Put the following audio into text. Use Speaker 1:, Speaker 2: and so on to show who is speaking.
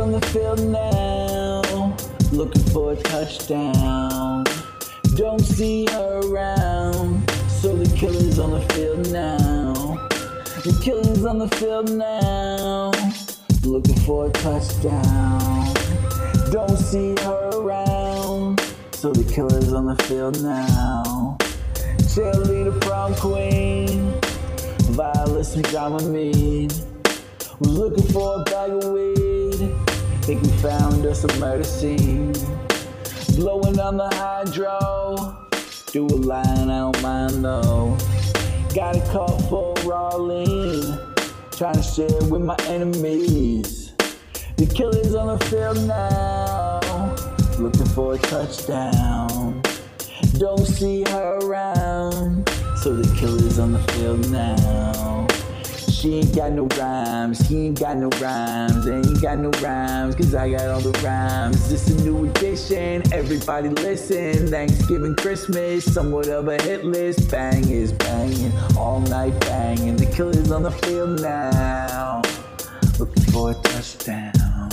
Speaker 1: on the field now, looking for a touchdown. Don't see her around, so the killer's on the field now. The killer's on the field now, looking for a touchdown. Don't see her around, so the killer's on the field now. Cheerleader prom queen, Violet some drama mean. Was looking for a bag of weed, think we found us a murder scene. Blowing on the hydro, do a line, I don't mind though. Got a for raw trying to share with my enemies. The killer's on the field now, looking for a touchdown. Don't see her around, so the killer's on the field now. She ain't got no rhymes, he ain't got no rhymes, ain't got no rhymes, cause I got all the rhymes. This a new edition, everybody listen. Thanksgiving, Christmas, somewhat of a hit list. Bang is banging, all night banging. The killer's on the field now, looking for a touchdown.